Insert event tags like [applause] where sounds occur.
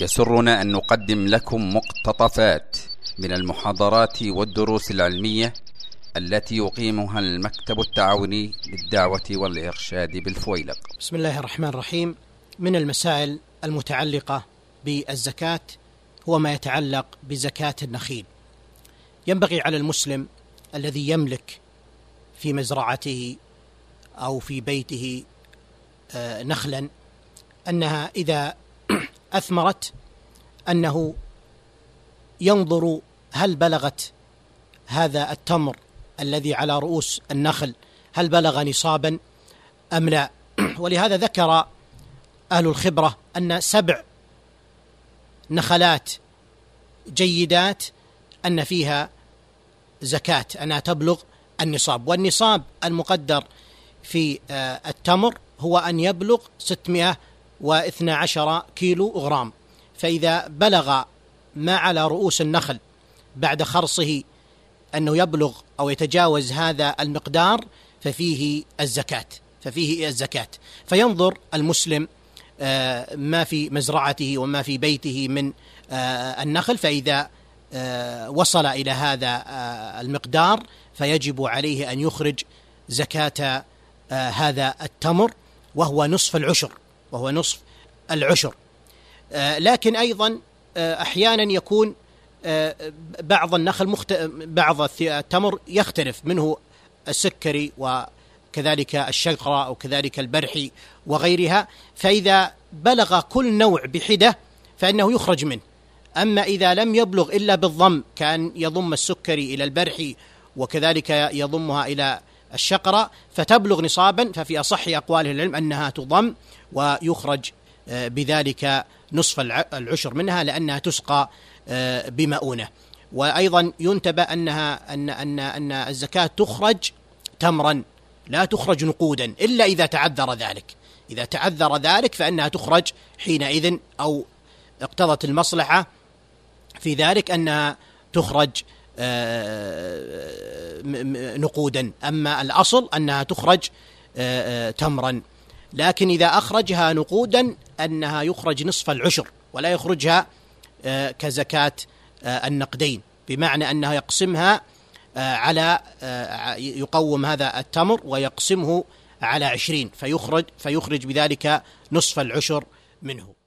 يسرنا أن نقدم لكم مقتطفات من المحاضرات والدروس العلمية التي يقيمها المكتب التعاوني للدعوة والإرشاد بالفويلق. بسم الله الرحمن الرحيم. من المسائل المتعلقة بالزكاة هو ما يتعلق بزكاة النخيل. ينبغي على المسلم الذي يملك في مزرعته أو في بيته آه، نخلا أنها إذا أثمرت أنه ينظر هل بلغت هذا التمر الذي على رؤوس النخل هل بلغ نصابا أم لا؟ [clears throat] ولهذا ذكر أهل الخبرة أن سبع نخلات جيدات أن فيها زكاة أنها تبلغ النصاب. والنصاب المقدر في آه، التمر هو أن يبلغ 612 كيلو غرام. فإذا بلغ ما على رؤوس النخل بعد خرصه أنه يبلغ أو يتجاوز هذا المقدار ففيه الزكاة ففيه الزكاة. فينظر المسلم آه، ما في مزرعته وما في بيته من آه، النخل. فإذا آه، وصل إلى هذا المقدار فيجب عليه أن يخرج زكاة هذا التمر وهو نصف العشر. وهو نصف العشر. لكن أيضا أحيانا يكون بعض النخل مخت... بعض التمر يختلف منه السكري وكذلك الشقرة وكذلك البرحي وغيرها. فإذا بلغ كل نوع بحدة فإنه يخرج منه. أما إذا لم يبلغ إلا بالضم كان يضم السكري إلى البرحي وكذلك يضمها إلى الشقرة فتبلغ نصابا ففي أصح أقوال العلم أنها تضم ويخرج آه، بذلك نصف العشر منها لأنها تسقى آه، بمؤونة. وأيضا ينتبه أنها أن أن أن الزكاة تخرج تمرا لا تخرج نقودا إلا إذا تعذر ذلك. إذا تعذر ذلك فإنها تخرج حينئذ أو اقتضت المصلحة في ذلك أنها تخرج نقودا. أما الأصل أنها تخرج تمرا. لكن إذا أخرجها نقودا أنها يخرج نصف العشر ولا يخرجها آه، كزكاة آه، النقدين. بمعنى أنه يقسمها آه، على يقوم هذا التمر ويقسمه على عشرين فيخرج فيخرج بذلك نصف العشر منه.